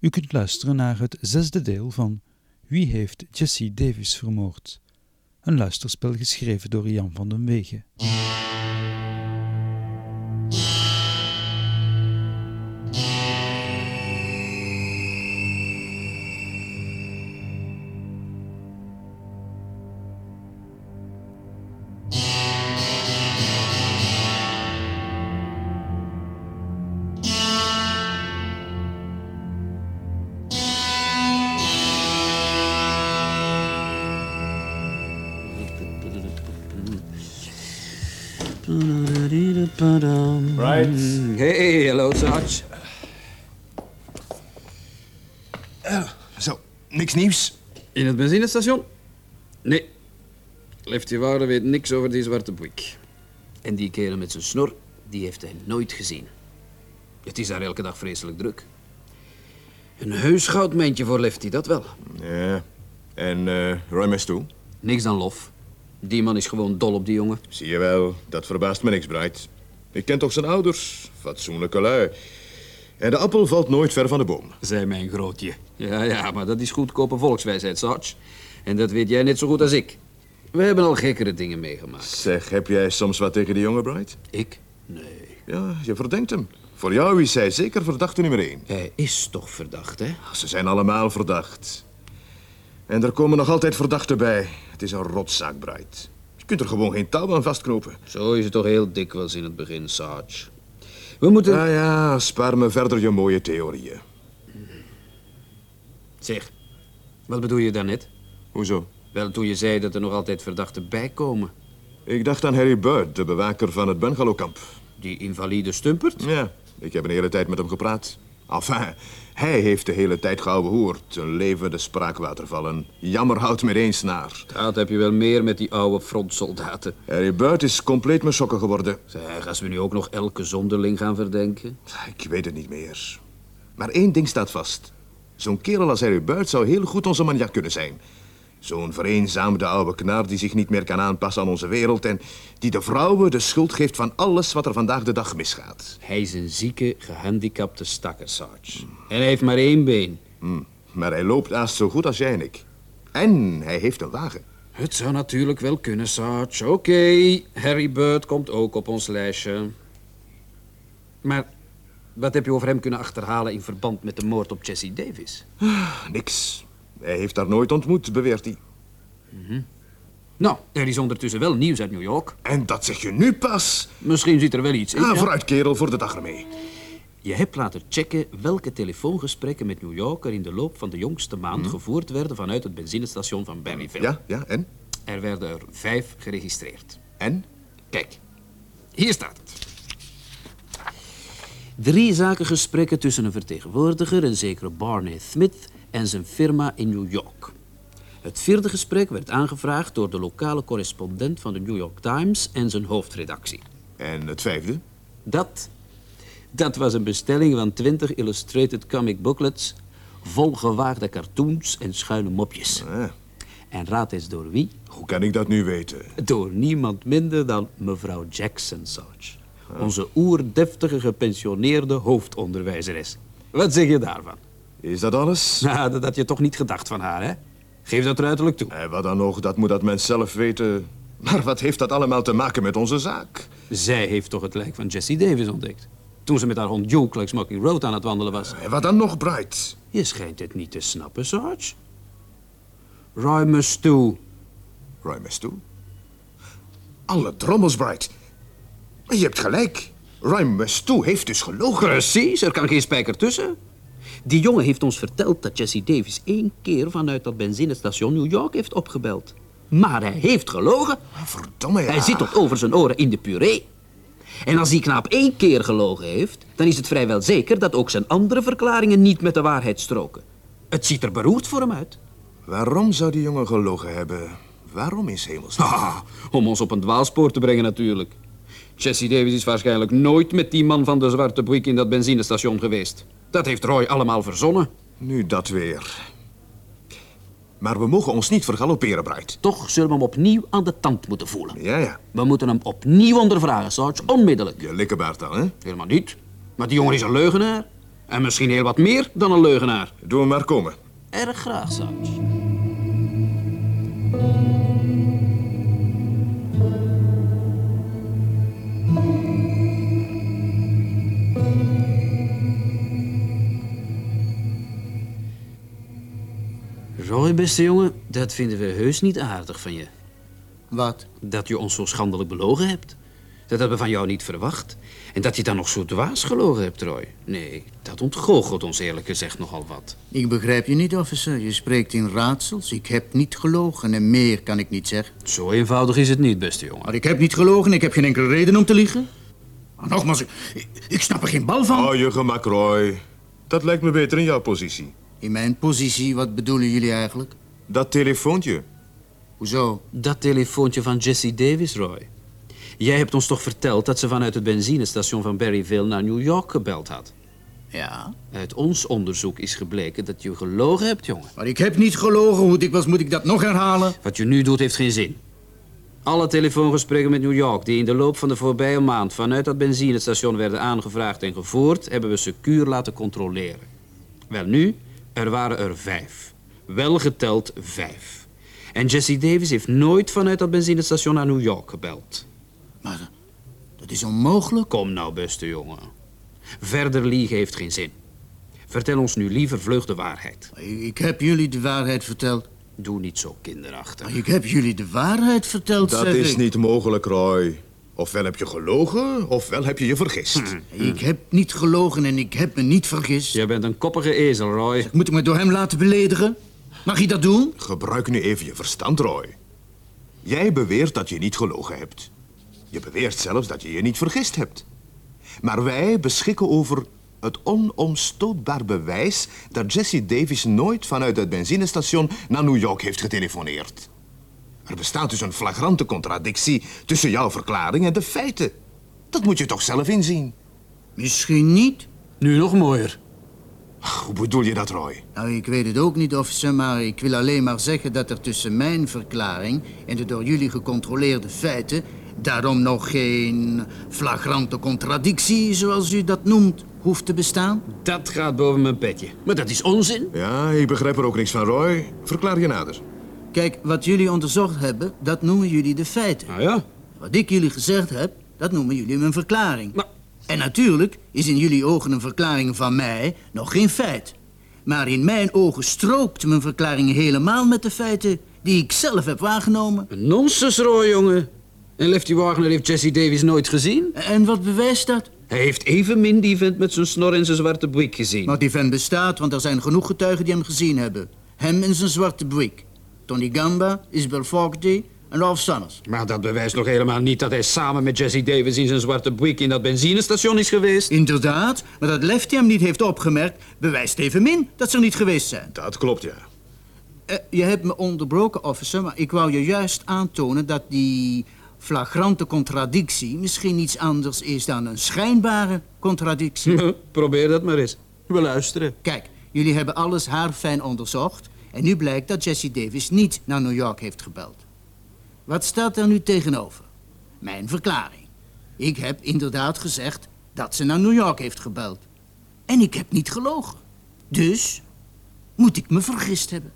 U kunt luisteren naar het zesde deel van Wie heeft Jesse Davis vermoord? Een luisterspel geschreven door Jan van den Wegen. Het? Nee. Lefty Waarde weet niks over die zwarte boek. En die kerel met zijn snor, die heeft hij nooit gezien. Het is daar elke dag vreselijk druk. Een heus goudmijntje voor Lefty, dat wel. Ja. En uh, Roy Mestoe? Niks dan lof. Die man is gewoon dol op die jongen. Zie je wel, dat verbaast me niks, Bright. Ik ken toch zijn ouders, fatsoenlijke lui. En de appel valt nooit ver van de boom. Zei mijn grootje. Ja, ja, maar dat is goedkope volkswijsheid, Sarge. En dat weet jij net zo goed als ik. We hebben al gekkere dingen meegemaakt. Zeg, heb jij soms wat tegen die jongen, Bright? Ik? Nee. Ja, je verdenkt hem. Voor jou is hij zeker verdachte nummer één. Hij is toch verdacht, hè? Ze zijn allemaal verdacht. En er komen nog altijd verdachten bij. Het is een rotzaak, Bright. Je kunt er gewoon geen touw aan vastknopen. Zo is het toch heel dikwijls in het begin, Sarge. We moeten... Ja, ja, spaar me verder je mooie theorieën. Zeg, wat bedoel je daarnet? Hoezo? Wel, toen je zei dat er nog altijd verdachten bijkomen. Ik dacht aan Harry Bird, de bewaker van het bungalowkamp. Die invalide stumpert? Ja, ik heb een hele tijd met hem gepraat. Enfin, hij heeft de hele tijd gehoord. Een levende spraakwaterval, een jammerhout met één snaar. Dat heb je wel meer met die oude frontsoldaten. Harry Bird is compleet mijn sokken geworden. Zeg, als we nu ook nog elke zonderling gaan verdenken? Ik weet het niet meer. Maar één ding staat vast. Zo'n kerel als Harry Bird zou heel goed onze maniak kunnen zijn. Zo'n vereenzaamde oude knar die zich niet meer kan aanpassen aan onze wereld... en die de vrouwen de schuld geeft van alles wat er vandaag de dag misgaat. Hij is een zieke, gehandicapte stakker, Sarge. En hij heeft maar één been. Hmm. Maar hij loopt haast zo goed als jij en ik. En hij heeft een wagen. Het zou natuurlijk wel kunnen, Sarge. Oké, Harry Bird komt ook op ons lijstje. Maar wat heb je over hem kunnen achterhalen in verband met de moord op Jesse Davis? Ah, niks. Hij heeft daar nooit ontmoet, beweert hij. Mm Nou, er is ondertussen wel nieuws uit New York. En dat zeg je nu pas? Misschien zit er wel iets in. Ah, vooruit, kerel, voor de dag ermee. Je hebt laten checken welke telefoongesprekken met New York er in de loop van de jongste maand gevoerd werden vanuit het benzinestation van Berryville. Ja, ja, en? Er werden er vijf geregistreerd. En? Kijk, hier staat het. Drie zakengesprekken tussen een vertegenwoordiger, een zekere Barney Smith, en zijn firma in New York. Het vierde gesprek werd aangevraagd door de lokale correspondent van de New York Times en zijn hoofdredactie. En het vijfde? Dat, dat was een bestelling van 20 illustrated comic booklets, vol gewaagde cartoons en schuine mopjes. Ah. En raad eens door wie? Hoe kan ik dat nu weten? Door niemand minder dan mevrouw Jackson Sarge. Onze oerdeftige gepensioneerde hoofdonderwijzeres. Wat zeg je daarvan? Is dat alles? Nou, dat had je toch niet gedacht van haar, hè? Geef dat ruiterlijk toe. Eh, wat dan nog, dat moet dat mens zelf weten. Maar wat heeft dat allemaal te maken met onze zaak? Zij heeft toch het lijk van Jesse Davis ontdekt? Toen ze met haar hond Duke langs Smoking Road aan het wandelen was. En wat dan nog, Bright? Je schijnt het niet te snappen, Sarge. Roy Musto. Roy Mestoe? Alle drommels, Bright. Je hebt gelijk. Roy Mestoe heeft dus gelogen. Precies, er kan geen spijker tussen. Die jongen heeft ons verteld dat Jesse Davis één keer vanuit dat benzinestation New York heeft opgebeld. Maar hij heeft gelogen. Verdomme, ja. Hij zit tot over zijn oren in de puree. En als die knaap één keer gelogen heeft, dan is het vrijwel zeker dat ook zijn andere verklaringen niet met de waarheid stroken. Het ziet er beroerd voor hem uit. Waarom zou die jongen gelogen hebben? Waarom is hemels? Ah, om ons op een dwaalspoor te brengen natuurlijk. Jesse Davis is waarschijnlijk nooit met die man van de zwarte boek in dat benzinestation geweest. Dat heeft Roy allemaal verzonnen. Nu dat weer. Maar we mogen ons niet vergalopperen, Bright. Toch zullen we hem opnieuw aan de tand moeten voelen. Ja, ja. We moeten hem opnieuw ondervragen, Sarge, onmiddellijk. Je likkenbaard dan, hè? Helemaal niet. Maar die jongen is een leugenaar. En misschien heel wat meer dan een leugenaar. Doe hem maar komen. Erg graag, Sarge. Roy, beste jongen, dat vinden we heus niet aardig van je. Wat? Dat je ons zo schandelijk belogen hebt. Dat hebben we van jou niet verwacht. En dat je dan nog zo dwaas gelogen hebt, Roy. Nee, dat ontgoochelt ons eerlijk gezegd nogal wat. Ik begrijp je niet, officer. Je spreekt in raadsels. Ik heb niet gelogen en meer kan ik niet zeggen. Zo eenvoudig is het niet, beste jongen. Maar ik heb niet gelogen. Ik heb geen enkele reden om te liegen. Maar nogmaals, ik, ik snap er geen bal van. Oh, je gemak, Roy. Dat lijkt me beter in jouw positie. In mijn positie, wat bedoelen jullie eigenlijk? Dat telefoontje. Hoezo? Dat telefoontje van Jesse Davis, Roy. Jij hebt ons toch verteld dat ze vanuit het benzinestation van Berryville naar New York gebeld had? Ja. Uit ons onderzoek is gebleken dat je gelogen hebt, jongen. Maar ik heb niet gelogen. Hoe dikwijls moet ik dat nog herhalen? Wat je nu doet heeft geen zin. Alle telefoongesprekken met New York die in de loop van de voorbije maand vanuit dat benzinestation werden aangevraagd en gevoerd, hebben we secuur laten controleren. Wel nu, er waren er vijf. Wel geteld vijf. En Jesse Davis heeft nooit vanuit dat benzinestation naar New York gebeld. Maar dat is onmogelijk. Kom nou, beste jongen. Verder liegen heeft geen zin. Vertel ons nu liever vlug de waarheid. Ik, heb jullie de waarheid verteld. Doe niet zo kinderachtig. Ik heb jullie de waarheid verteld, Dat zeg is ik. niet mogelijk, Roy. Ofwel heb je gelogen, ofwel heb je je vergist. Ik heb niet gelogen en ik heb me niet vergist. Je bent een koppige ezel, Roy. Moet ik me door hem laten beledigen? Mag je dat doen? Gebruik nu even je verstand, Roy. Jij beweert dat je niet gelogen hebt. Je beweert zelfs dat je je niet vergist hebt. Maar wij beschikken over het onomstootbaar bewijs dat Jesse Davis nooit vanuit het benzinestation naar New York heeft getelefoneerd. Er bestaat dus een flagrante contradictie tussen jouw verklaring en de feiten. Dat moet je toch zelf inzien. Misschien niet. Nu nog mooier. Ach, Hoe bedoel je dat, Roy? Nou, ik weet het ook niet, officer, maar ik wil alleen maar zeggen dat er tussen mijn verklaring en de door jullie gecontroleerde feiten daarom nog geen flagrante contradictie, zoals u dat noemt, hoeft te bestaan. Dat gaat boven mijn petje. Maar dat is onzin. Ja, ik begrijp er ook niks van, Roy. Verklaar je nader. Kijk, wat jullie onderzocht hebben, dat noemen jullie de feiten. Nou ja. Wat ik jullie gezegd heb, dat noemen jullie mijn verklaring. Maar En natuurlijk is in jullie ogen een verklaring van mij nog geen feit. Maar in mijn ogen strookt mijn verklaring helemaal met de feiten die ik zelf heb waargenomen. een nonsens, Roy, jongen. En Lefty Wagner heeft Jesse Davis nooit gezien. En wat bewijst dat? Hij heeft evenmin die vent met zijn snor en zijn zwarte boek gezien. Maar die vent bestaat, want er zijn genoeg getuigen die hem gezien hebben. Hem in zijn zwarte buik. Tony Gamba, Isabel Fogarty en Ralph Summers. Maar dat bewijst nog helemaal niet dat hij samen met Jesse Davis in zijn zwarte boek in dat benzinestation is geweest. Inderdaad, maar dat Lefty hem niet heeft opgemerkt... bewijst evenmin dat ze er niet geweest zijn. Dat klopt, ja. Eh, je hebt me onderbroken, officer, maar ik wou je juist aantonen... dat die flagrante contradictie misschien niets anders is dan een schijnbare contradictie. Probeer dat maar eens. We luisteren. Kijk, jullie hebben alles haarfijn onderzocht... en nu blijkt dat Jesse Davis niet naar New York heeft gebeld. Wat staat er nu tegenover? Mijn verklaring. Ik heb inderdaad gezegd dat ze naar New York heeft gebeld. En ik heb niet gelogen. Dus moet ik me vergist hebben.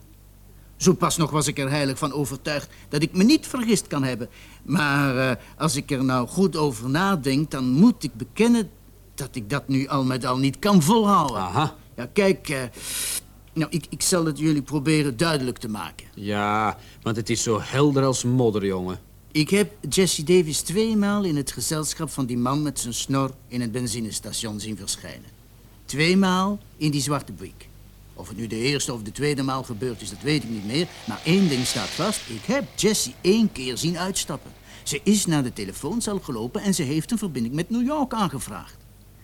Zo pas nog was ik er heilig van overtuigd dat ik me niet vergist kan hebben. Maar eh, als ik er nou goed over nadenk, dan moet ik bekennen dat ik dat nu al met al niet kan volhouden. Aha. Ja, kijk, eh, nou, ik, ik zal het jullie proberen duidelijk te maken. Ja, want het is zo helder als modder, jongen. Ik heb Jesse Davis tweemaal in het gezelschap van die man met zijn snor in het benzinestation zien verschijnen. Tweemaal in die zwarte buik. Of het nu de eerste of de tweede maal gebeurd is, dat weet ik niet meer. Maar één ding staat vast. Ik heb Jessie één keer zien uitstappen. Ze is naar de telefooncel gelopen en ze heeft een verbinding met New York aangevraagd.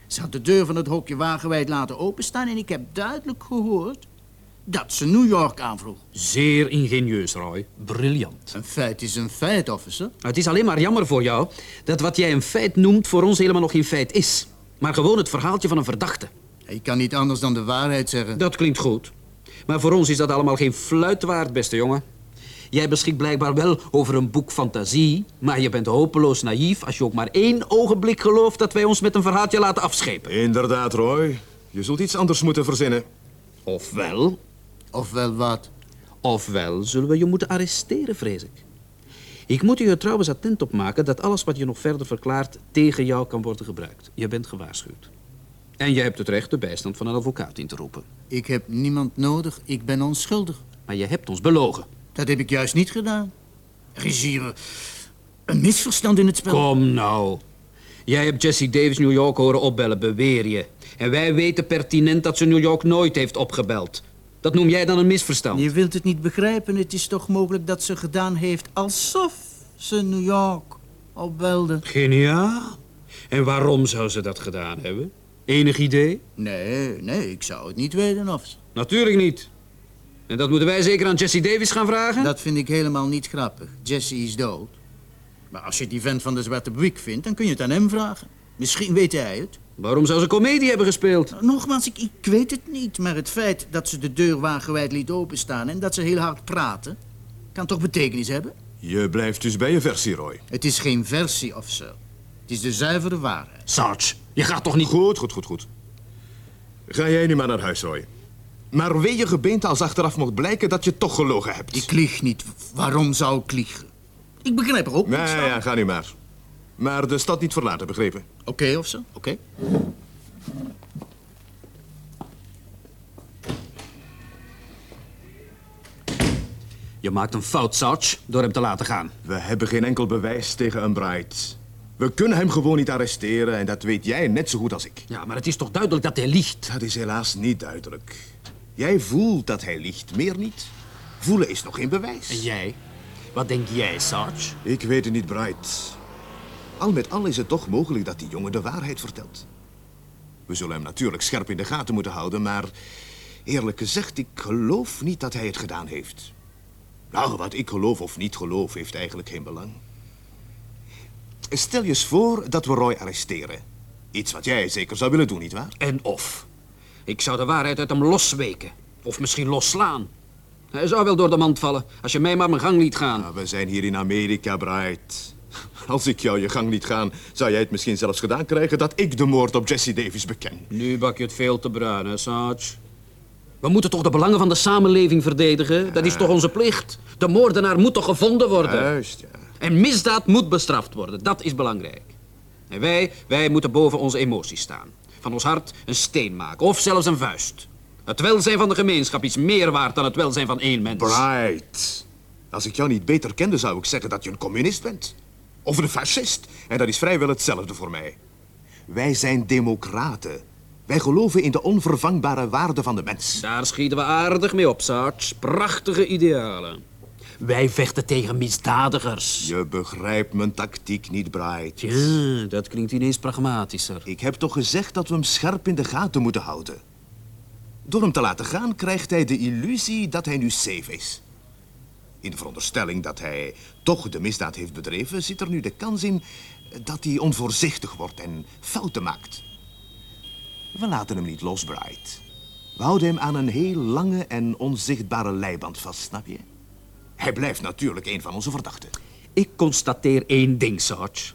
Ze had de deur van het hokje wagenwijd laten openstaan en ik heb duidelijk gehoord dat ze New York aanvroeg. Zeer ingenieus, Roy. Briljant. Een feit is een feit, officer. Het is alleen maar jammer voor jou dat wat jij een feit noemt voor ons helemaal nog geen feit is. Maar gewoon het verhaaltje van een verdachte. Ik kan niet anders dan de waarheid zeggen. Dat klinkt goed. Maar voor ons is dat allemaal geen fluit waard, beste jongen. Jij beschikt blijkbaar wel over een boek fantasie, maar je bent hopeloos naïef als je ook maar één ogenblik gelooft dat wij ons met een verhaaltje laten afschepen. Inderdaad, Roy. Je zult iets anders moeten verzinnen. Ofwel, Ofwel wat? ofwel zullen we je moeten arresteren, vrees ik. Ik moet je er trouwens attent op maken dat alles wat je nog verder verklaart tegen jou kan worden gebruikt. Je bent gewaarschuwd. En je hebt het recht de bijstand van een advocaat in te roepen. Ik heb niemand nodig, ik ben onschuldig. Maar je hebt ons belogen. Dat heb ik juist niet gedaan. Er is hier eh, een misverstand in het spel. Kom nou. Jij hebt Jesse Davis New York horen opbellen, beweer je. En wij weten pertinent dat ze New York nooit heeft opgebeld. Dat noem jij dan een misverstand? Je wilt het niet begrijpen. Het is toch mogelijk dat ze gedaan heeft alsof ze New York opbelde. Geniaal. En waarom zou ze dat gedaan hebben? Enig idee? Nee, nee, ik zou het niet weten of ze. Natuurlijk niet. En dat moeten wij zeker aan Jesse Davis gaan vragen? Dat vind ik helemaal niet grappig. Jesse is dood. Maar als je die vent van de Zwarte Buik vindt, dan kun je het aan hem vragen. Misschien weet hij het. Waarom zou ze komedie hebben gespeeld? Nogmaals, ik, ik weet het niet. Maar het feit dat ze de deur wagenwijd liet openstaan en dat ze heel hard praten, kan toch betekenis hebben? Je blijft dus bij je versie, Roy. Het is geen versie of zo. Het is de zuivere waarheid. Sarge, je gaat toch niet... Goed, goed, goed, goed. Ga jij nu maar naar huis, Roy. Maar wee je gebeente als achteraf mocht blijken dat je toch gelogen hebt. Ik lieg niet. Waarom zou ik liegen? Ik begrijp er ook Nee, niets van. ja, ga nu maar. Maar de stad niet verlaten, begrepen? Oké of zo? Oké. Je maakt een fout, Sarge, door hem te laten gaan. We hebben geen enkel bewijs tegen een Bright. We kunnen hem gewoon niet arresteren en dat weet jij net zo goed als ik. Ja, maar het is toch duidelijk dat hij liegt? Dat is helaas niet duidelijk. Jij voelt dat hij liegt, meer niet. Voelen is nog geen bewijs. En jij? Wat denk jij, Sarge? Ik weet het niet, Bright. Al met al is het toch mogelijk dat die jongen de waarheid vertelt. We zullen hem natuurlijk scherp in de gaten moeten houden, maar eerlijk gezegd, ik geloof niet dat hij het gedaan heeft. Nou, wat ik geloof of niet geloof, heeft eigenlijk geen belang. Stel je eens voor dat we Roy arresteren. Iets wat jij zeker zou willen doen, nietwaar? En of. Ik zou de waarheid uit hem losweken. Of misschien losslaan. Hij zou wel door de mand vallen, als je mij maar mijn gang liet gaan. Ah, we zijn hier in Amerika, Bright. Als ik jou je gang liet gaan, zou jij het misschien zelfs gedaan krijgen dat ik de moord op Jesse Davis beken. Nu bak je het veel te bruin, hè, Sarge? We moeten toch de belangen van de samenleving verdedigen? Dat is toch onze plicht? De moordenaar moet toch gevonden worden? Juist, ja. En misdaad moet bestraft worden. Dat is belangrijk. En wij, wij moeten boven onze emoties staan. Van ons hart een steen maken, of zelfs een vuist. Het welzijn van de gemeenschap is meer waard dan het welzijn van één mens. Bright. Als ik jou niet beter kende, zou ik zeggen dat je een communist bent. Of een fascist. En dat is vrijwel hetzelfde voor mij. Wij zijn democraten. Wij geloven in de onvervangbare waarde van de mens. Daar schieten we aardig mee op, Sarge. Prachtige idealen. Wij vechten tegen misdadigers. Je begrijpt mijn tactiek niet, Bright. Ja, dat klinkt ineens pragmatischer. Ik heb toch gezegd dat we hem scherp in de gaten moeten houden. Door hem te laten gaan krijgt hij de illusie dat hij nu safe is. In de veronderstelling dat hij toch de misdaad heeft bedreven, zit er nu de kans in dat hij onvoorzichtig wordt en fouten maakt. We laten hem niet los, Bright. We houden hem aan een heel lange en onzichtbare leiband vast, snap je? Hij blijft natuurlijk een van onze verdachten. Ik constateer één ding, Sarge.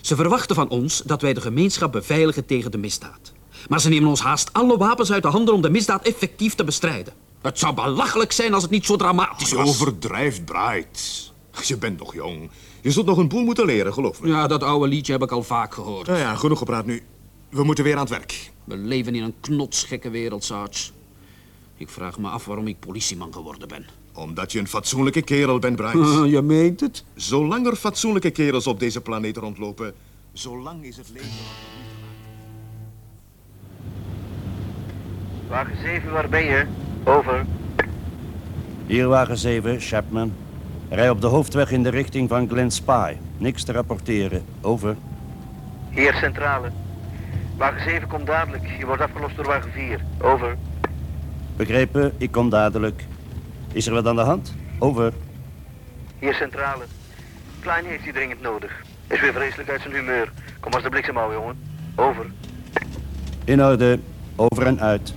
Ze verwachten van ons dat wij de gemeenschap beveiligen tegen de misdaad. Maar ze nemen ons haast alle wapens uit de handen om de misdaad effectief te bestrijden. Het zou belachelijk zijn als het niet zo dramatisch Je was. overdrijft, Bright. Je bent nog jong. Je zult nog een boel moeten leren, geloof me. Ja, dat oude liedje heb ik al vaak gehoord. Nou ja, genoeg gepraat nu. We moeten weer aan het werk. We leven in een knotsgekke wereld, Sarge. Ik vraag me af waarom ik politieman geworden ben. Omdat je een fatsoenlijke kerel bent, Bright. je meent het? Zolang er fatsoenlijke kerels op deze planeet rondlopen, zolang is het leven... Wagen 7, waar ben je? Over. Hier wagen 7, Chapman. Rij op de hoofdweg in de richting van Glen Spy. Niks te rapporteren. Over. Hier, centrale. Wagen 7 komt dadelijk. Je wordt afgelost door wagen 4. Over. Begrepen, ik kom dadelijk. Is er wat aan de hand? Over. Hier, centrale. Klein heeft hij dringend nodig. Is weer vreselijk uit zijn humeur. Kom als de bliksem al, jongen. Over. In orde. Over en uit.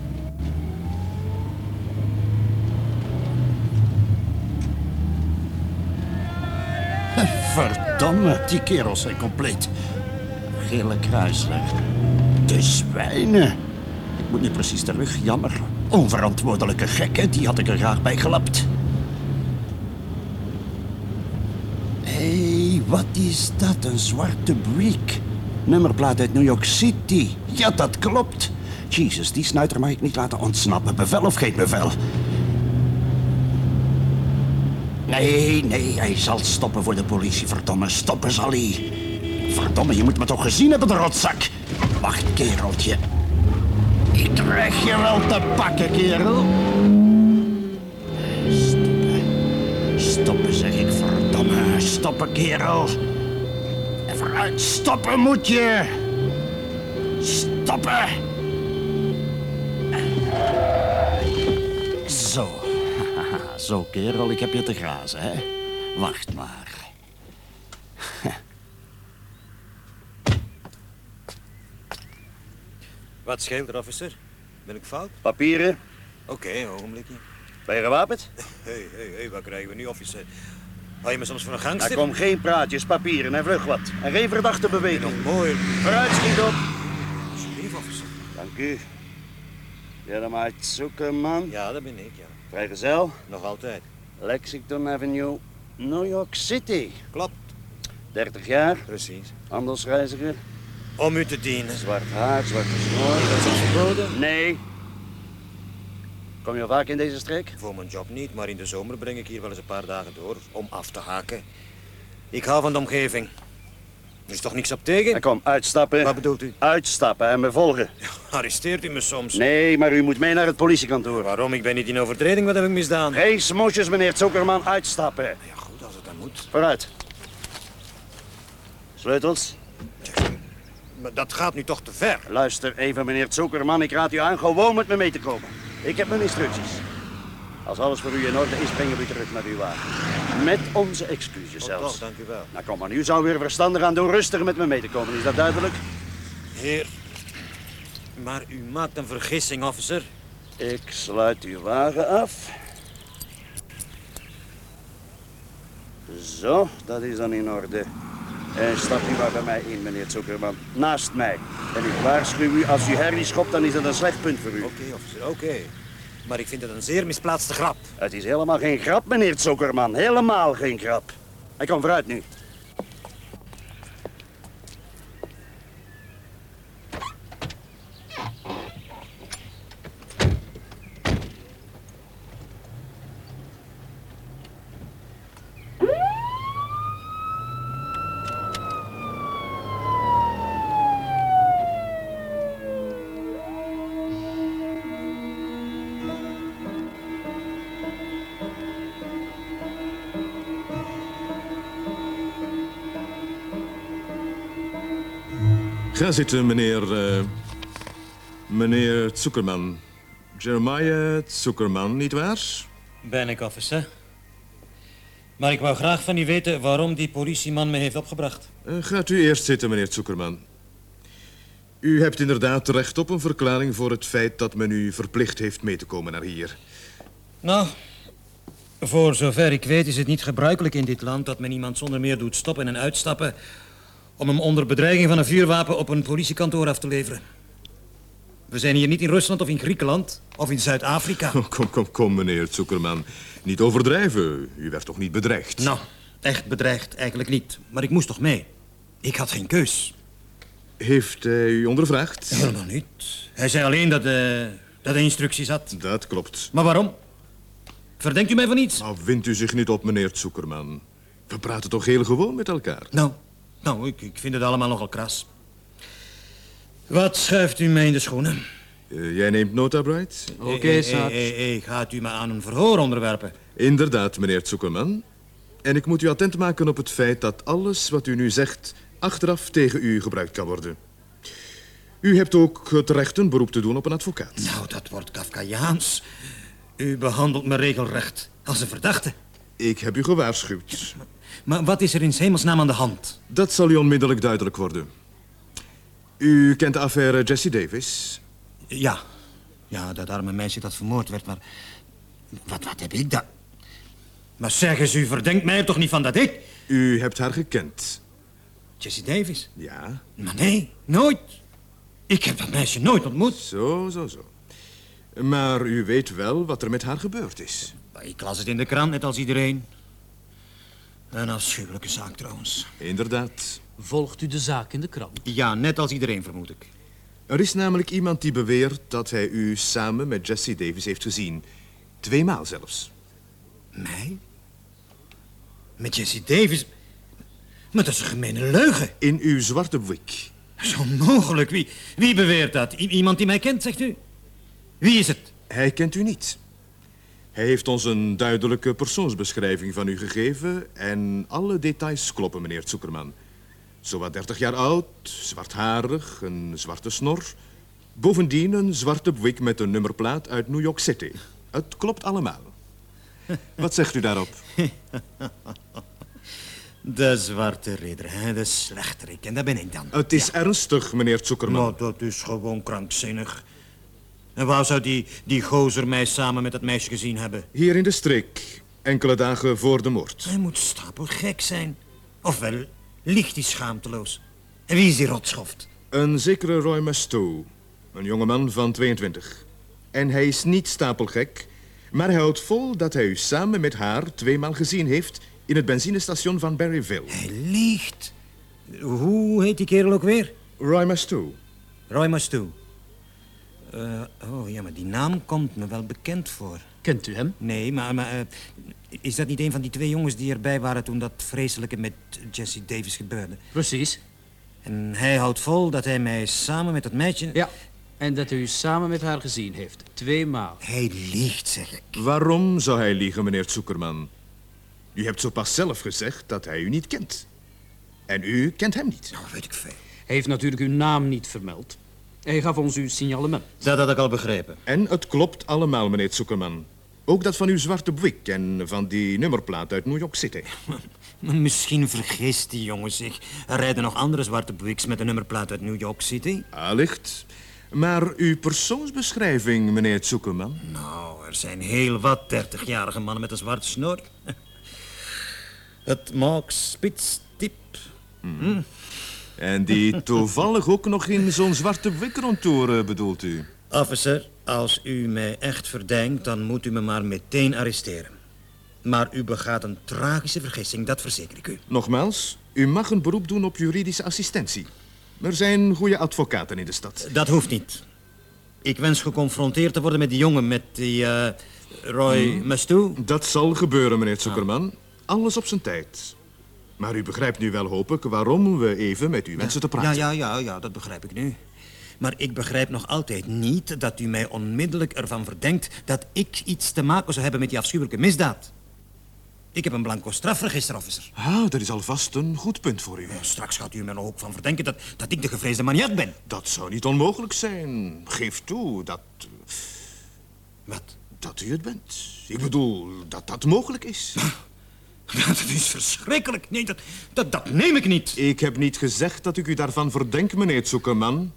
Verdomme, die kerels zijn compleet. Gele kruisleg. De zwijnen. moet nu precies terug. Jammer. Onverantwoordelijke gekken, die had ik er graag bij gelapt. Hé, hey, wat is dat? Een zwarte Buick. Nummerplaat uit New York City. Ja, dat klopt. Jezus, die snuiter mag ik niet laten ontsnappen. Bevel of geen bevel? Nee, nee, hij zal stoppen voor de politie. Verdomme, stoppen zal hij. Verdomme, je moet me toch gezien hebben, de rotzak. Wacht, kereltje. Ik krijg je wel te pakken, kerel. Stoppen. Stoppen, zeg ik, verdomme. Stoppen, kerel. En vooruit, stoppen moet je. Stoppen. Zo. Zo, kerel, ik heb je te grazen, hè? Wacht maar. Wat scheelt er, officer? Ben ik fout? Papieren? Oké, een ogenblikje. Ben je gewapend? Hé, hé, hé, wat krijgen we nu, officer? Hou je me soms voor een Er gangster? kom geen praatjes, papieren en vlug wat. En geen verdachte beweging. Mooi. Vooruit, schiet op. Alsjeblieft, officer. Dank u. Jeremiah Zuckerman, Ja, dat ben ik, ja. Vrijgezel, Nog altijd. Lexington Avenue, New York City. Klopt. 30 jaar, Precies. handelsreiziger, Om u te dienen. zwart haar, zwarte snor. Dat is verboden? Nee. Kom je al vaak in deze streek? Voor mijn job niet, maar in de zomer breng ik hier wel eens een paar dagen door om af te haken. Ik hou van de omgeving. Er is toch niks op tegen? En kom, uitstappen. Wat bedoelt u? Uitstappen en me volgen. Arresteert u me soms? Nee, maar u moet mee naar het politiekantoor. Waarom? Ik ben niet in overtreding. Wat heb ik misdaan? Geen smoesjes, meneer Zuckerman, uitstappen. Ja, goed, als het dan moet. Vooruit. Sleutels? Maar dat gaat nu toch te ver. Luister even, meneer Zuckerman. Ik raad u aan gewoon met me mee te komen. Ik heb mijn instructies. Als alles voor u in orde is, brengen we u terug naar uw wagen. Met onze excuses Oh, zelfs. toch, dank u wel. Nou, kom maar. U zou weer verstandig aan doen rustig met me mee te komen. Is dat duidelijk? Heer, maar u maakt een vergissing, officer. Ik sluit uw wagen af. Zo, dat is dan in orde. En stap u maar bij mij in, meneer Zuckerman. Naast mij. En ik waarschuw u, als u herrie schopt, dan is dat een slecht punt voor u. Oké, officer, oké. Maar ik vind het een zeer misplaatste grap. Het is helemaal geen grap, meneer Zuckerman. Helemaal geen grap. Hij komt vooruit nu. Ga zitten, meneer... eh, meneer Zuckerman. Jeremiah Zuckerman, nietwaar? Ben ik, officer. Maar ik wou graag van u weten waarom die politieman me heeft opgebracht. Eh, gaat u eerst zitten, meneer Zuckerman. U hebt inderdaad recht op een verklaring voor het feit dat men u verplicht heeft mee te komen naar hier. Nou, voor zover ik weet is het niet gebruikelijk in dit land dat men iemand zonder meer doet stoppen en uitstappen om hem onder bedreiging van een vuurwapen op een politiekantoor af te leveren. We zijn hier niet in Rusland of in Griekenland of in Zuid-Afrika. Oh, kom, kom, kom, meneer Zuckerman. Niet overdrijven. U werd toch niet bedreigd? Nou, echt bedreigd eigenlijk niet. Maar ik moest toch mee. Ik had geen keus. Heeft hij u ondervraagd? Helemaal niet. Hij zei alleen dat, eh, dat hij instructies had. Dat klopt. Maar waarom? Verdenkt u mij van iets? Nou, wint u zich niet op, meneer Zuckerman. We praten toch heel gewoon met elkaar? Nou, nou ik, ik vind het allemaal nogal kras. Wat schuift u mij in de schoenen? Eh, jij neemt nota, Bright? Oké, Eh, eh, Sarge. eh, eh, gaat u me aan een verhoor onderwerpen? Inderdaad, meneer Zuckerman. En ik moet u attent maken op het feit dat alles wat u nu zegt... achteraf tegen u gebruikt kan worden. U hebt ook het recht een beroep te doen op een advocaat. Nou, dat wordt Kafkaiaans. U behandelt me regelrecht als een verdachte. Ik heb u gewaarschuwd. Maar wat is er in hemelsnaam aan de hand? Dat zal u onmiddellijk duidelijk worden. U kent de affaire Jesse Davis. Ja, ja, dat arme meisje dat vermoord werd, maar... Wat, wat heb ik dat? Maar zeg eens, u verdenkt mij er toch niet van dat ik... U hebt haar gekend. Jesse Davis? Ja. Maar nee, nooit. Ik heb dat meisje nooit ontmoet. Zo, zo, zo. Maar u weet wel wat er met haar gebeurd is. Ik las het in de krant, net als iedereen. Een afschuwelijke zaak trouwens. Inderdaad. Volgt u de zaak in de krant? Ja, net als iedereen vermoed ik. Er is namelijk iemand die beweert dat hij u samen met Jesse Davis heeft gezien. Tweemaal zelfs. Mij? Met Jesse Davis? Maar dat is een gemene leugen. In uw zwarte wik. Zo mogelijk. Wie, wie beweert dat? I- iemand die mij kent, zegt u? Wie is het? Hij kent u niet. Hij heeft ons een duidelijke persoonsbeschrijving van u gegeven... en alle details kloppen, meneer Zuckerman. Zowat 30 jaar oud, zwartharig, een zwarte snor... bovendien een zwarte wik met een nummerplaat uit New York City. Het klopt allemaal. Wat zegt u daarop? De zwarte ridder, hè? de slechterik. En dat ben ik dan. Het is ernstig, meneer Zuckerman. Nou, dat is gewoon krankzinnig. En waar zou die, die gozer mij samen met dat meisje gezien hebben? Hier in de streek, enkele dagen voor de moord. Hij moet stapelgek zijn. Ofwel liegt hij schaamteloos. En wie is die rotschoft? Een zekere Roy Masto, een jongeman van 22. En hij is niet stapelgek, maar hij houdt vol dat hij u samen met haar tweemaal gezien heeft in het benzinestation van Berryville. Hij liegt. Hoe heet die kerel ook weer? Roy Masto. Roy Mastou. Eh, oh ja, maar die naam komt me wel bekend voor. Kent u hem? Nee, maar, maar eh, is dat niet een van die twee jongens die erbij waren toen dat vreselijke met Jesse Davis gebeurde? Precies. En hij houdt vol dat hij mij samen met dat meisje... Ja. En dat u samen met haar gezien heeft. Tweemaal. Hij liegt, zeg ik. Waarom zou hij liegen, meneer Zuckerman? U hebt zo pas zelf gezegd dat hij u niet kent. En u kent hem niet. Nou, weet ik veel. Hij heeft natuurlijk uw naam niet vermeld. Hij gaf ons uw signalement. Dat had ik al begrepen. En het klopt allemaal, meneer Zuckerman. Ook dat van uw zwarte blik en van die nummerplaat uit New York City. Misschien vergist die jongen zich. Er rijden nog andere zwarte Buicks met een nummerplaat uit New York City. Allicht. Maar uw persoonsbeschrijving, meneer Zuckerman... Nou, er zijn heel wat dertigjarige mannen met een zwarte snor. Het maakt spitstip. En die toevallig ook nog in zo'n zwarte blik rondtoren, bedoelt u? Officer, als u mij echt verdenkt, dan moet u me maar meteen arresteren. Maar u begaat een tragische vergissing, dat verzeker ik u. Nogmaals, u mag een beroep doen op juridische assistentie. Er zijn goede advocaten in de stad. Dat hoeft niet. Ik wens geconfronteerd te worden met die jongen, met die eh, Roy Mastou. Dat zal gebeuren, meneer Zuckerman. Alles op zijn tijd. Maar u begrijpt nu wel, hoop ik, waarom we even met u wensen te praten. Ja, ja, ja, ja, dat begrijp ik nu. Maar ik begrijp nog altijd niet dat u mij onmiddellijk ervan verdenkt dat ik iets te maken zou hebben met die afschuwelijke misdaad. Ik heb een blanco strafregister, officer. Ah, dat is alvast een goed punt voor u. Straks gaat u me nog ook van verdenken dat, dat ik de gevreesde maniak ben. Dat zou niet onmogelijk zijn. Geef toe dat... Wat? Dat u het bent. Ik bedoel, dat dat mogelijk is. Dat is verschrikkelijk. Nee, dat, dat, dat neem ik niet. Ik heb niet gezegd dat ik u daarvan verdenk, meneer Zuckerman.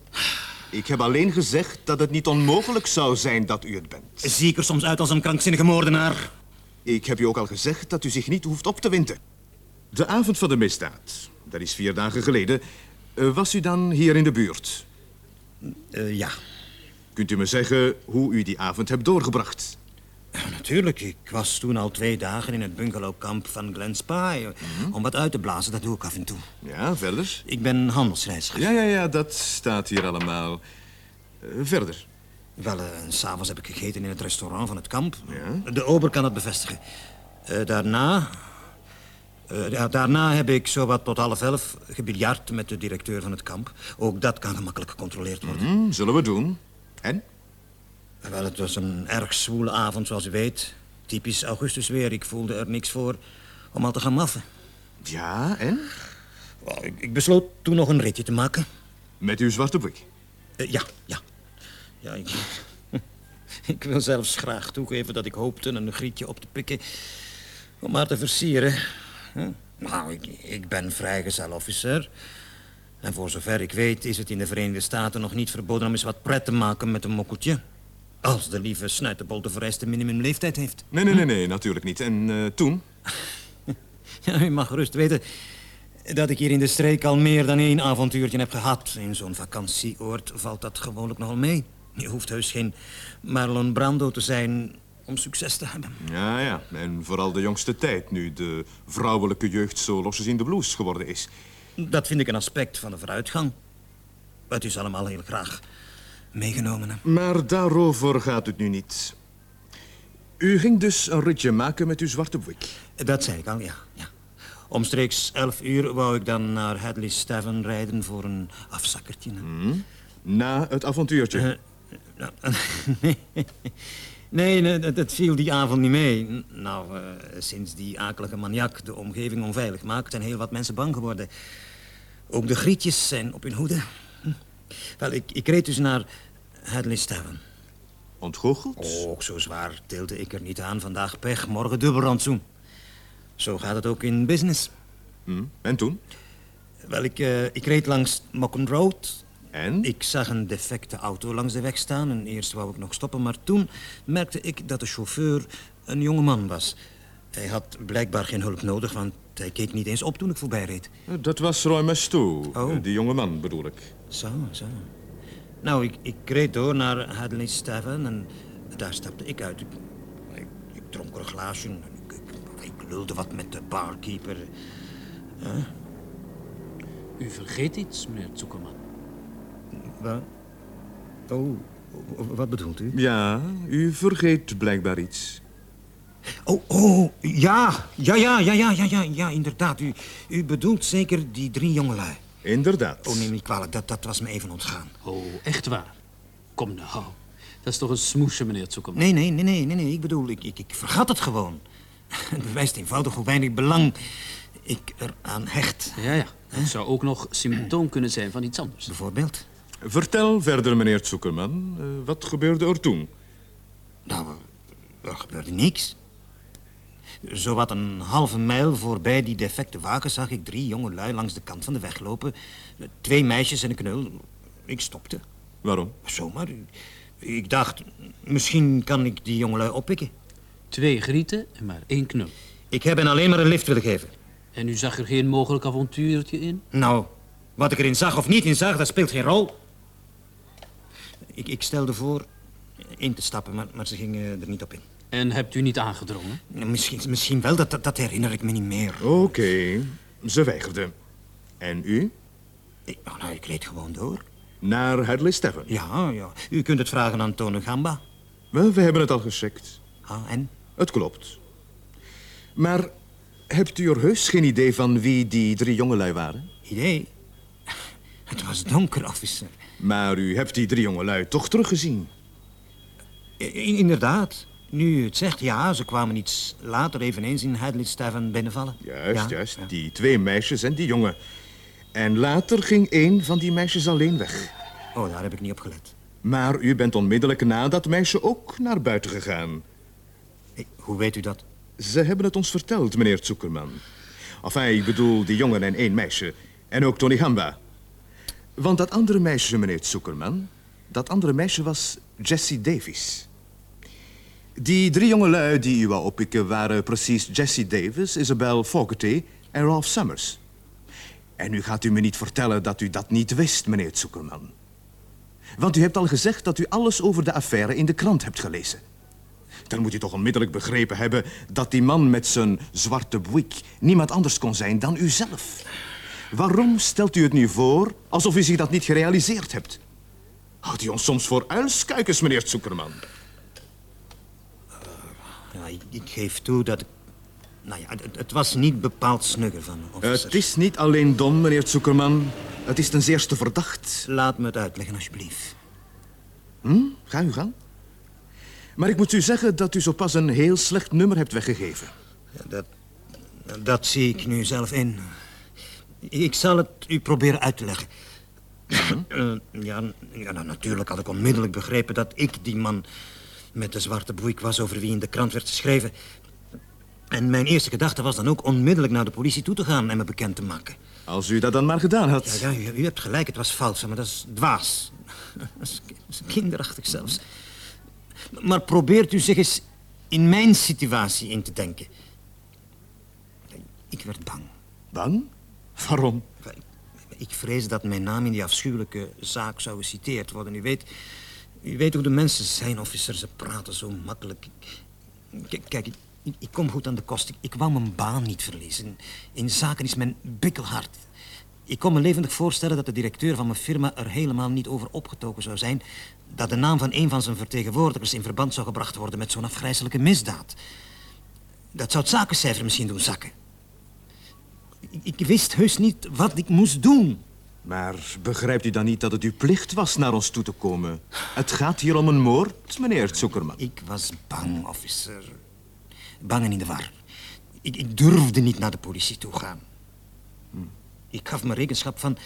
Ik heb alleen gezegd dat het niet onmogelijk zou zijn dat u het bent. Zie ik er soms uit als een krankzinnige moordenaar? Ik heb u ook al gezegd dat u zich niet hoeft op te winden. De avond van de misdaad, dat is vier dagen geleden, eh, was u dan hier in de buurt? Eh, ja, Kunt u me zeggen hoe u die avond hebt doorgebracht? Ja, natuurlijk. Ik was toen al twee dagen in het bungalowkamp van Glen Spy. Om wat uit te blazen, dat doe ik af en toe. Ja, verder? Ik ben handelsreiziger. Ja, ja, ja, dat staat hier allemaal. Eh, verder? Wel, eh, s'avonds heb ik gegeten in het restaurant van het kamp. Ja? De ober kan het bevestigen. Eh, daarna... ja, daarna heb ik zowat tot half elf gebiljard met de directeur van het kamp. Ook dat kan gemakkelijk gecontroleerd worden. Hm, zullen we doen. En? Wel, het was een erg zwoele avond, zoals u weet. Typisch augustusweer. Ik voelde er niks voor om al te gaan maffen. Ja, en? Ik, ik besloot toen nog een ritje te maken. Met uw zwarte blik. Eh, ja, ja. Ja, ik, ik wil zelfs graag toegeven dat ik hoopte een grietje op te pikken... om haar te versieren. Nou, ik, ik ben vrijgezel officer. En voor zover ik weet is het in de Verenigde Staten nog niet verboden... om eens wat pret te maken met een mokkeltje. Als de lieve snuiterbol de vereiste minimumleeftijd heeft. Nee, nee, nee, nee, natuurlijk niet. En eh, toen? Ja, u mag gerust weten... Dat ik hier in de streek al meer dan één avontuurtje heb gehad. In zo'n vakantieoord valt dat gewoonlijk nogal mee. Je hoeft heus geen Marlon Brando te zijn om succes te hebben. Ja, ja. En vooral de jongste tijd, nu de vrouwelijke jeugd zo losjes in de blues geworden is. Dat vind ik een aspect van de vooruitgang. Het is allemaal heel graag meegenomen. hè. Maar daarover gaat het nu niet. U ging dus een ritje maken met uw zwarte boek. Dat zei ik al, ja. ja. Omstreeks 11 uur wou ik dan naar Hadley's Tavern rijden voor een afzakkertje. hè. Na het avontuurtje. Nou, nee. Nee, nee, dat, dat viel die avond niet mee. Nou, eh, sinds die akelige maniak de omgeving onveilig maakt... zijn heel wat mensen bang geworden. Ook de grietjes zijn op hun hoede. Wel, ik, ik reed dus naar Hadley's Tavern. Ontgoocheld? Ook zo zwaar tilde ik er niet aan. Vandaag pech, morgen dubbel rantsoen. Zo gaat het ook in business. Hm. En toen? Wel, ik, eh, ik reed langs Mocken Road. En? Ik zag een defecte auto langs de weg staan en eerst wou ik nog stoppen, maar toen merkte ik dat de chauffeur een jonge man was. Hij had blijkbaar geen hulp nodig, want hij keek niet eens op toen ik voorbij reed. Dat was Roy Mastou, Oh. die jonge man bedoel ik. Zo, zo. Nou, ik, ik reed door naar Hadley's Tavern en daar stapte ik uit. Ik, ik, ik dronk er een glaasje en ik, ik, ik lulde wat met de barkeeper. U vergeet iets, meneer Zuckerman. Wat? Oh, wat bedoelt u? Ja, u vergeet blijkbaar iets. Oh, oh, ja, ja, ja, ja, ja, ja, ja, ja, inderdaad. U, u bedoelt zeker die drie jongelui. Inderdaad. Oh, neem niet kwalijk, dat, dat was me even ontgaan. Oh, echt waar? Kom nou. Dat is toch een smoesje, meneer Zuckerman? Nee, nee, nee, nee, nee, nee, ik bedoel, ik, ik, ik vergat het gewoon. Het bewijst eenvoudig hoe weinig belang ik eraan hecht. Ja, ja. Het zou ook nog symptoom kunnen zijn van iets anders. Bijvoorbeeld. Vertel verder, meneer Zuckerman. Eh, wat gebeurde er toen? Nou, er gebeurde niks. Zowat een halve mijl voorbij die defecte wagen zag ik drie jonge lui langs de kant van de weg lopen. Twee meisjes en een knul. Ik stopte. Waarom? Zomaar. Ik dacht, misschien kan ik die jongelui oppikken. Twee grieten en maar één knul. Ik heb hen alleen maar een lift willen geven. En u zag er geen mogelijk avontuurtje in? Nou, wat ik erin zag of niet in zag, dat speelt geen rol. Ik, ik stelde voor in te stappen, maar, maar ze gingen er niet op in. En hebt u niet aangedrongen? Misschien, misschien wel, dat, dat, dat herinner ik me niet meer. Oké, ze weigerde. En u? Ik, oh, nou, ik reed gewoon door. Naar Hadley's Tavern? Ja, ja. U kunt het vragen aan Tone Gamba. Wel, we hebben het al gecheckt. Ah, en? Het klopt. Maar hebt u er heus geen idee van wie die drie jongelui waren? Idee? Het was donker, officer. Maar u hebt die drie jongelui toch teruggezien? I- inderdaad. Nu het zegt, ja, ze kwamen iets later eveneens in Hadley's Tavern binnenvallen. Juist, Ja, juist. ja. Die twee meisjes en die jongen. En later ging één van die meisjes alleen weg. Oh, daar heb ik niet op gelet. Maar u bent onmiddellijk na dat meisje ook naar buiten gegaan. Hoe weet u dat? Ze hebben het ons verteld, meneer Zuckerman. Enfin, ik bedoel die jongen en één meisje. En ook Tony Gamba. Want dat andere meisje, meneer Zuckerman... dat andere meisje was Jessie Davis. Die drie jongelui die u wou oppikken waren precies Jessie Davis, Isabel Fogarty en Ralph Summers. En nu gaat u me niet vertellen dat u dat niet wist, meneer Zuckerman. Want u hebt al gezegd dat u alles over de affaire in de krant hebt gelezen. Dan moet u toch onmiddellijk begrepen hebben dat die man met zijn zwarte boek niemand anders kon zijn dan u zelf. Waarom stelt u het nu voor alsof u zich dat niet gerealiseerd hebt? Houdt u ons soms voor uilskuikens, meneer Zuckerman? Ja, ik, ik geef toe dat ik... Nou ja, het, het was niet bepaald snugger van me, officer. Het is niet alleen dom, meneer Zuckerman. Het is ten zeerste verdacht. Laat me het uitleggen, alsjeblieft. Hm? Ga u gang. Maar ik moet u zeggen dat u zo pas een heel slecht nummer hebt weggegeven. Ja, dat, dat zie ik nu zelf in. Ik zal het u proberen uit te leggen. Eh, ja, ja nou, natuurlijk had ik onmiddellijk begrepen dat ik die man met de zwarte boek was over wie in de krant werd geschreven. En mijn eerste gedachte was dan ook onmiddellijk naar de politie toe te gaan en me bekend te maken. Als u dat dan maar gedaan had. Ja, ja u, u hebt gelijk, het was fout, maar dat is dwaas. Dat is, dat is kinderachtig zelfs. Maar probeert u zich eens in mijn situatie in te denken. Ik werd bang. Bang? Waarom? Ik vrees dat mijn naam in die afschuwelijke zaak zou geciteerd worden. U weet, u weet hoe de mensen zijn, officer. Ze praten zo makkelijk. Kijk, ik, ik kom goed aan de kost. Ik, ik wou mijn baan niet verliezen. In zaken is men bikkelhard. Ik kon me levendig voorstellen dat de directeur van mijn firma er helemaal niet over opgetoken zou zijn... dat de naam van een van zijn vertegenwoordigers in verband zou gebracht worden met zo'n afgrijzelijke misdaad. Dat zou het zakencijfer misschien doen zakken. Ik, ik wist heus niet wat ik moest doen. Maar begrijpt u dan niet dat het uw plicht was naar ons toe te komen? Het gaat hier om een moord, meneer Zuckerman. Ik was bang, officer. Bang en in de war. Ik, ik durfde niet naar de politie toe gaan. Ik gaf me rekenschap van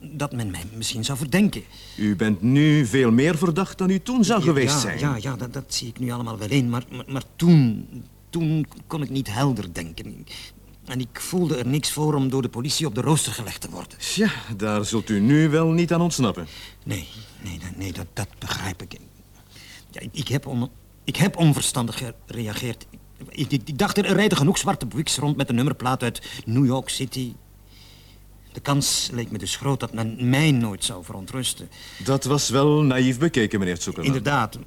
dat men mij misschien zou verdenken. U bent nu veel meer verdacht dan u toen zou geweest ja, zijn. Ja, ja dat, dat zie ik nu allemaal wel in. Maar, maar, maar toen, toen kon ik niet helder denken. En ik voelde er niks voor om door de politie op de rooster gelegd te worden. Ja, daar zult u nu wel niet aan ontsnappen. Nee, nee, nee, nee dat, dat begrijp ik. Ja, ik, ik, heb on, ik heb onverstandig gereageerd. Ik, ik, ik dacht, er rijden genoeg zwarte Buicks rond met een nummerplaat uit New York City. De kans leek me dus groot dat men mij nooit zou verontrusten. Dat was wel naïef bekeken, meneer Zuckerman. Inderdaad,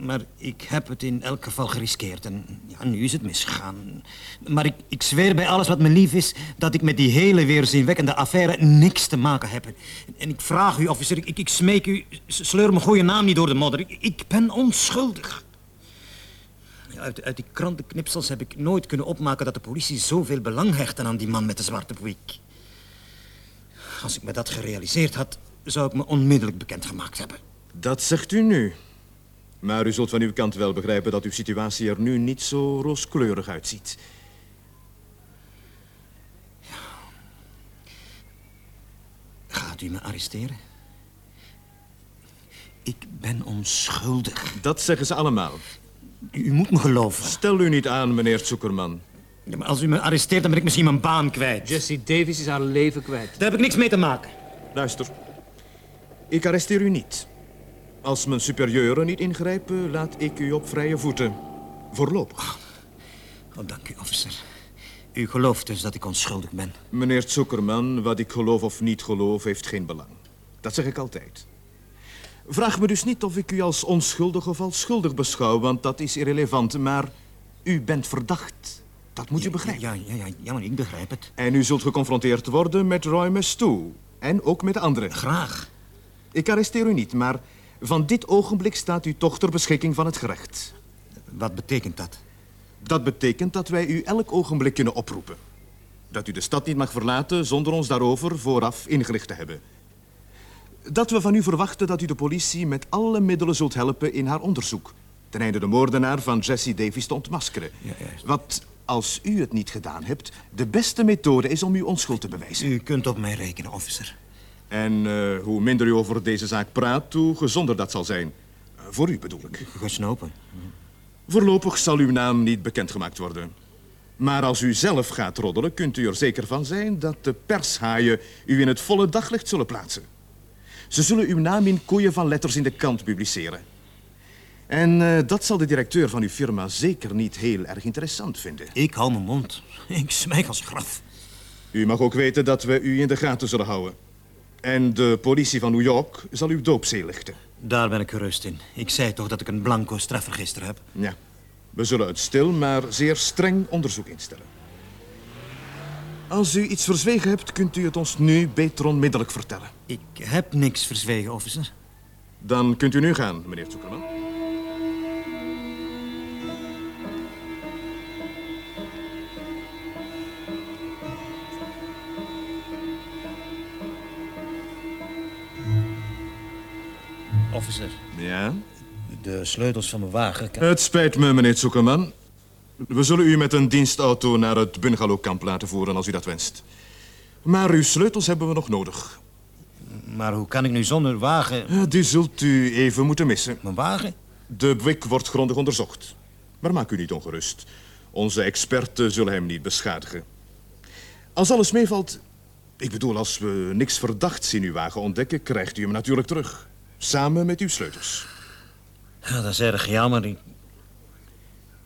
maar ik heb het in elk geval geriskeerd en ja, nu is het misgegaan. Maar ik, ik zweer bij alles wat me lief is dat ik met die hele weerzinwekkende affaire niks te maken heb. En ik vraag u, officer, ik, ik smeek u, sleur mijn goede naam niet door de modder. Ik, ben onschuldig. Uit, uit die krantenknipsels heb ik nooit kunnen opmaken dat de politie zoveel belang hechtte aan die man met de zwarte boek. Als ik me dat gerealiseerd had, zou ik me onmiddellijk bekendgemaakt hebben. Dat zegt u nu. Maar u zult van uw kant wel begrijpen dat uw situatie er nu niet zo rooskleurig uitziet. Gaat u me arresteren? Ik ben onschuldig. Dat zeggen ze allemaal. U moet me geloven. Stel u niet aan, meneer Zuckerman. Ja, maar als u me arresteert, dan ben ik misschien mijn baan kwijt. Jessie Davis is haar leven kwijt. Daar heb ik niks mee te maken. Luister. Ik arresteer u niet. Als mijn superieuren niet ingrijpen, laat ik u op vrije voeten. Voorlopig. Oh, dank u, officer. U gelooft dus dat ik onschuldig ben. Meneer Zuckerman, wat ik geloof of niet geloof, heeft geen belang. Dat zeg ik altijd. Vraag me dus niet of ik u als onschuldig of als schuldig beschouw, want dat is irrelevant. Maar u bent verdacht. Dat moet u begrijpen. Ja, ja, ja, ja, maar ik begrijp het. En u zult geconfronteerd worden met Roy Mestoe. En ook met de anderen. Graag. Ik arresteer u niet, maar van dit ogenblik staat u toch ter beschikking van het gerecht. Wat betekent dat? Dat betekent dat wij u elk ogenblik kunnen oproepen. Dat u de stad niet mag verlaten zonder ons daarover vooraf ingelicht te hebben. Dat we van u verwachten dat u de politie met alle middelen zult helpen in haar onderzoek. Ten einde de moordenaar van Jesse Davis te ontmaskeren. Wat, als u het niet gedaan hebt, de beste methode is om uw onschuld te bewijzen. U kunt op mij rekenen, officer. En eh, hoe minder u over deze zaak praat, hoe gezonder dat zal zijn. Eh, voor u bedoel ik. Gesnopen. Voorlopig zal uw naam niet bekendgemaakt worden. Maar als u zelf gaat roddelen, kunt u er zeker van zijn dat de pershaaien u in het volle daglicht zullen plaatsen. Ze zullen uw naam in koeien van letters in de krant publiceren. En eh, dat zal de directeur van uw firma zeker niet heel erg interessant vinden. Ik hou mijn mond. Ik smijt als graf. U mag ook weten dat we u in de gaten zullen houden. En de politie van New York zal uw doopzee lichten. Daar ben ik gerust in. Ik zei toch dat ik een blanco strafregister heb. Ja, we zullen het stil, maar zeer streng onderzoek instellen. Als u iets verzwegen hebt, kunt u het ons nu beter onmiddellijk vertellen. Ik heb niks verzwegen, officer. Dan kunt u nu gaan, meneer Zuckerman. Officer, Ja? de sleutels van mijn wagen... Het spijt me, meneer Zuckerman. We zullen u met een dienstauto naar het bungalowkamp laten voeren als u dat wenst. Maar uw sleutels hebben we nog nodig. Maar hoe kan ik nu zonder wagen... Die zult u even moeten missen. Mijn wagen? De blik wordt grondig onderzocht. Maar maak u niet ongerust. Onze experten zullen hem niet beschadigen. Als alles meevalt... Ik bedoel, als we niks verdachts in uw wagen ontdekken... krijgt u hem natuurlijk terug. Samen met uw sleutels. Ja, dat is erg jammer. Ik-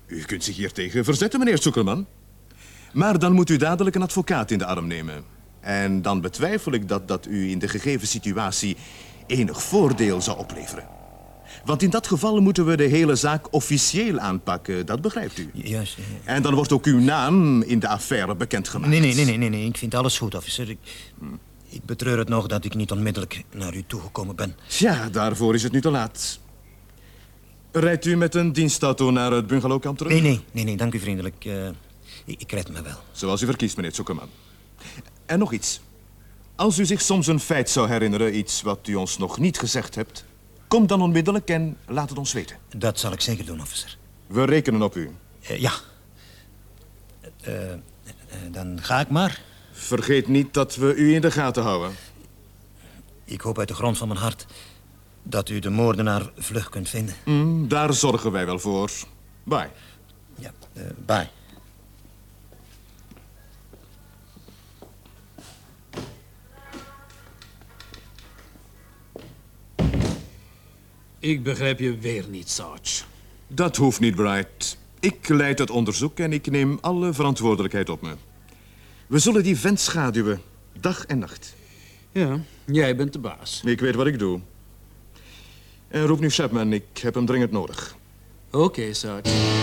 U kunt zich hier tegen verzetten, meneer Zuckerman. Maar dan moet u dadelijk een advocaat in de arm nemen. En dan betwijfel ik dat dat u in de gegeven situatie enig voordeel zou opleveren. Want in dat geval moeten we de hele zaak officieel aanpakken, dat begrijpt u. Juist. ja. En dan wordt ook uw naam in de affaire bekendgemaakt. Nee, nee, nee, nee, nee, nee. Ik vind alles goed, officer. Ik, ik betreur het nog dat ik niet onmiddellijk naar u toegekomen ben. Ja, daarvoor is het nu te laat. Rijdt u met een dienstauto naar het bungalowkamp terug? Nee, nee, nee, nee, dank u vriendelijk. Eh, ik, ik red me wel. Zoals u verkiest, meneer Zuckerman. En nog iets. Als u zich soms een feit zou herinneren, iets wat u ons nog niet gezegd hebt... kom dan onmiddellijk en laat het ons weten. Dat zal ik zeker doen, officer. We rekenen op u. Eh, ja. Eh, dan ga ik maar. Vergeet niet dat we u in de gaten houden. Ik hoop uit de grond van mijn hart dat u de moordenaar vlug kunt vinden. Mm, daar zorgen wij wel voor. Bye. Ja, eh bye. Ik begrijp je weer niet, Sarge. Dat hoeft niet, Bright. Ik leid het onderzoek en ik neem alle verantwoordelijkheid op me. We zullen die vent schaduwen, dag en nacht. Ja, jij bent de baas. Ik weet wat ik doe. En roep nu Chapman, ik heb hem dringend nodig. Oké, Sarge.